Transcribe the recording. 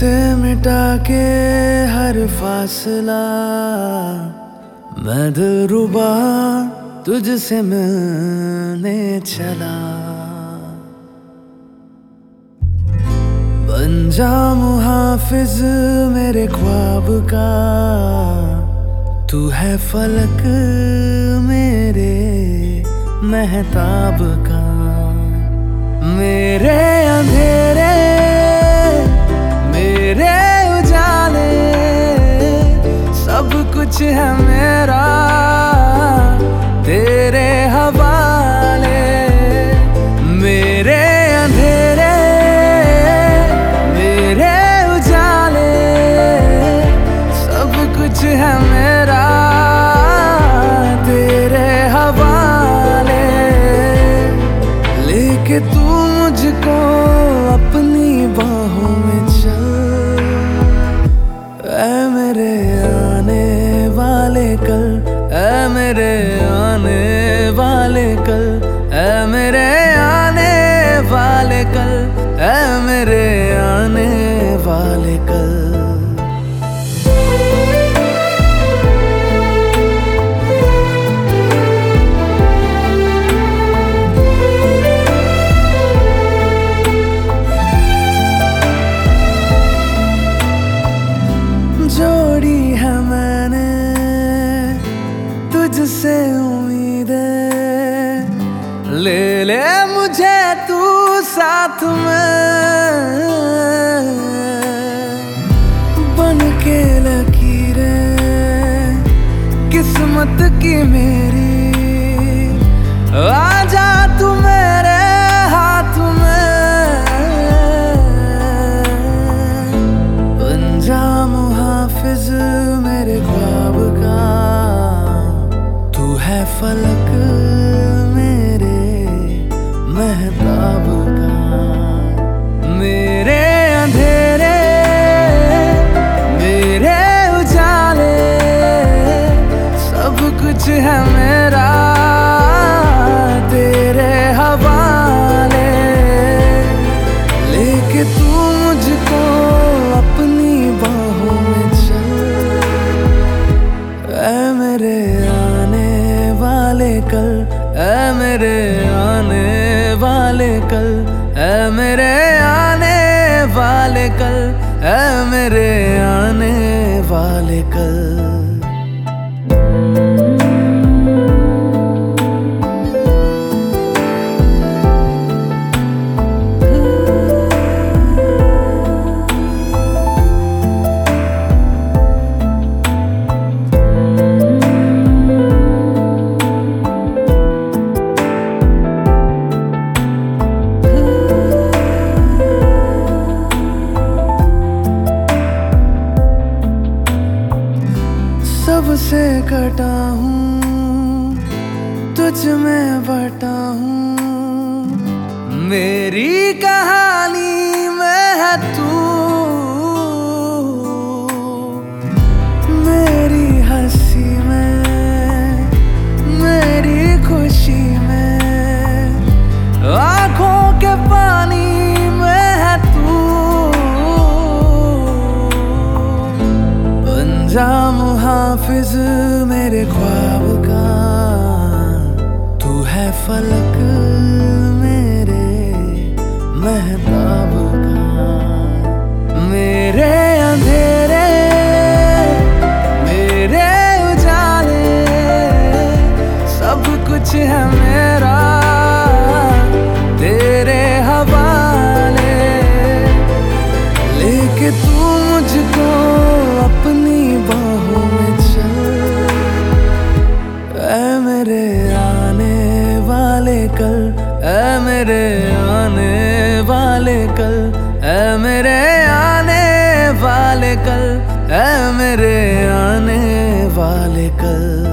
से मिटा के हर फासला। मैं दिल रुबा तुझसे मिलने चला। बन जा मुहाफिज मेरे ख्वाब का। तू है फलक मेरे महताब का। मेरे अंधेरे कुछ है मेरा तेरे हवाले। मेरे अंधेरे, मेरे उजाले। सब कुछ है मेरा तेरे हवाले। लेके तू आने वाले कल ऐ मेरे आने वाले कल ऐ मेरे आने तुझसे उम्मीद। ले ले मुझे तू साथ में। बन के लकीरें, किस्मत की मेरी। आजा फलक कल है मेरे आने वाले कल। सबसे कटा हूँ तुझ में बटा हूँ। मेरी कहानी मुहाफिज मेरे ख्वाब का। तू है फलक मेरे महताब का। मेरे वाले कल, ऐ मेरे आने वाले कल, ऐ मेरे आने वाले कल, ऐ मेरे आने वाले कल।